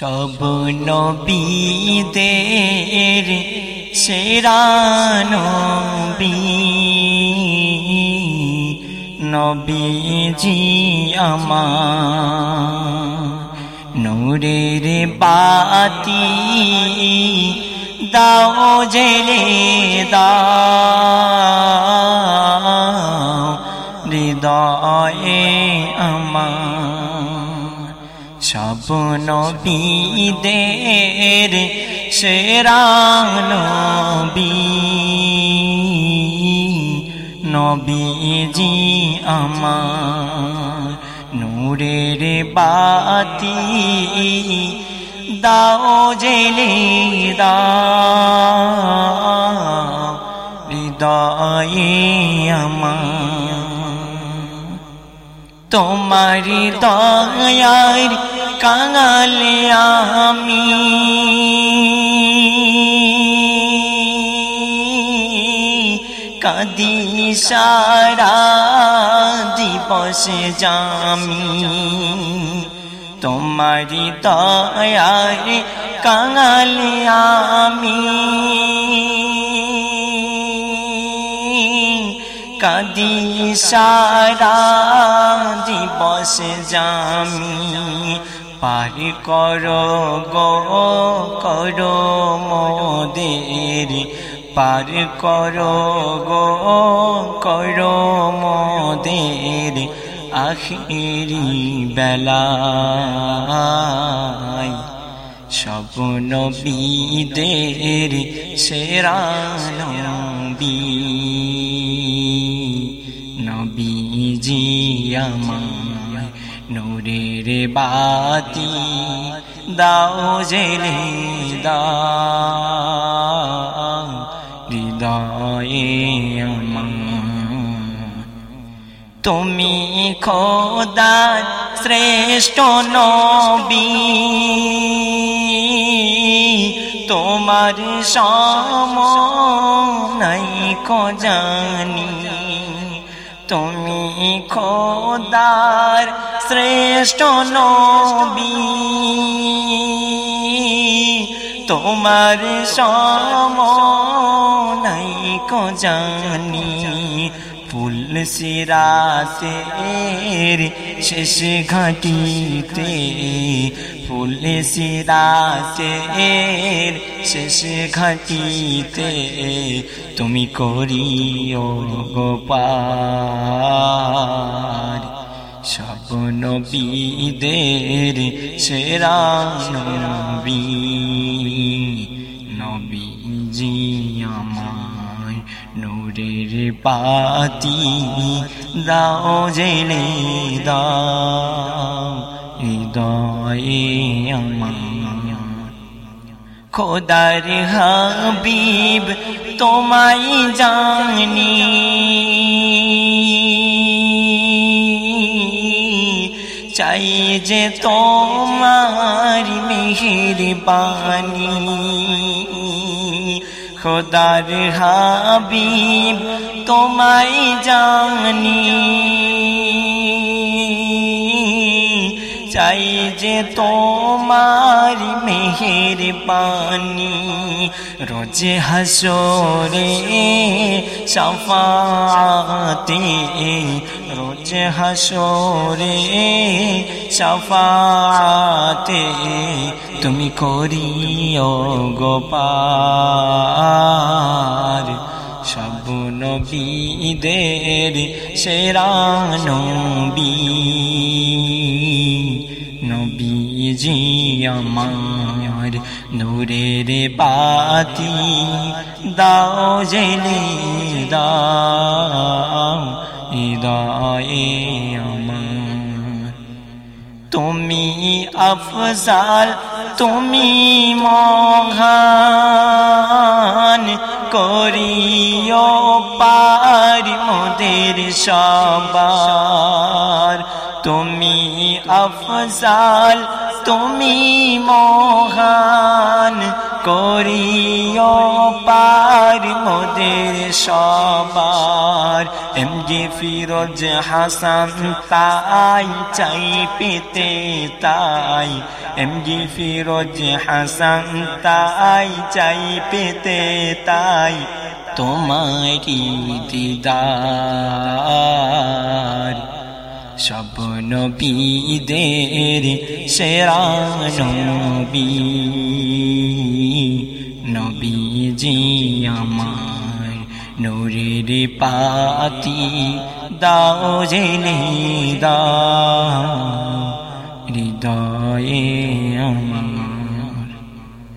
সব নবীদের সেরা নবী। নবীজি আমার নূরের বাতি দাও জেলে দাও। সব নবীদের সেরা নবী। নবীজি আমার নূরের বাতি দাও জেলে দাও হৃদয়ে আমার তোমারি দয়ার কাঙালে আমি। কাদি সারা দিবসে জামি। তোমারি দয়ার কাঙালে আমি। কাদি সারা দিবস জামি। পার করো গো, করো মোদের। পার করো গো, করো মোদের আখিরি বেলায়। সব নবীদের সেরা নবী। নবীজি নূরের বাতি দাও জেলে দাও হৃদয়ে তুমি খোদার শ্রেষ্ঠ নবী। তোমার সম নাই কো তুমি খোদার শ্রেষ্ঠ নবী। তোমার সম নাই কো জানি ফুল সিরাতের শেষ ঘাটিতে ফুল সিরাতের শেষ ঘাটিতে তুমি করিও গোপার সব নবীদের সেরা নবী, নবীজি আমার নূরের পাতি দাও, জেনে দাও। আমার খোদার হাবিব তোমায় জানি। চাই যে তোমার মেহের বাণী খোদার হাবিব তোমায় জানি। তোমার মেহের পানি রোজে হাসরে সফাতে, রোজে হাসরে সফাতে তুমি করিও গোপার সব নবীদের সেরা নবী। নূরের বাতি দাও জেলে দাও, হৃদয়ে আমার। তুমি আফজাল, তুমি মহান, করিও পারি মোদের সবার। তুমি আফজাল তুমি মহান, করিও পার মোদের সবার। এমজি ফিরোজ হাসান তাই চাই, পেতে তাই। এমজি ফিরোজ হাসান তাই চাই, পেতে তাই। তোমারি দিদার। সব নবীদের সেরা নবী নবীজি আমার নূরের পাতি দাও জেনে দা হৃদয়ে আমার